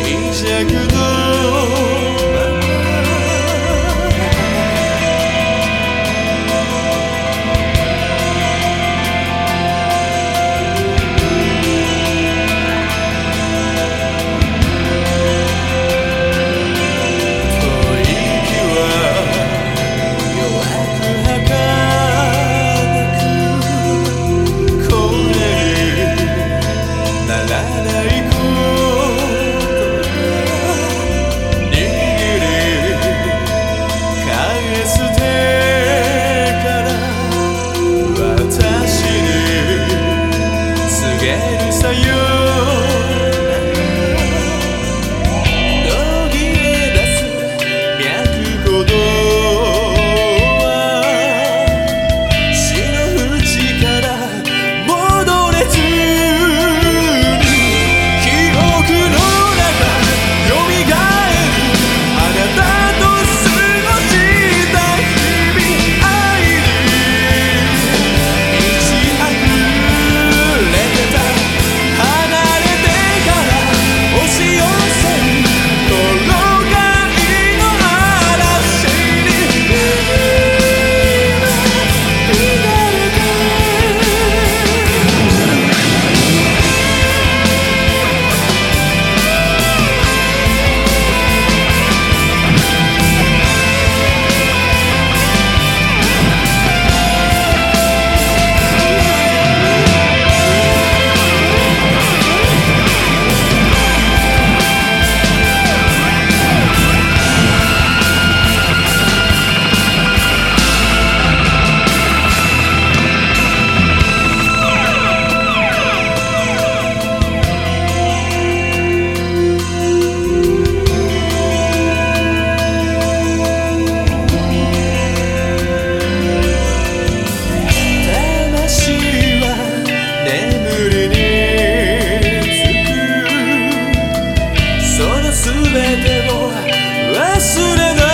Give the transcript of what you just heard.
deze gudel. し寄せ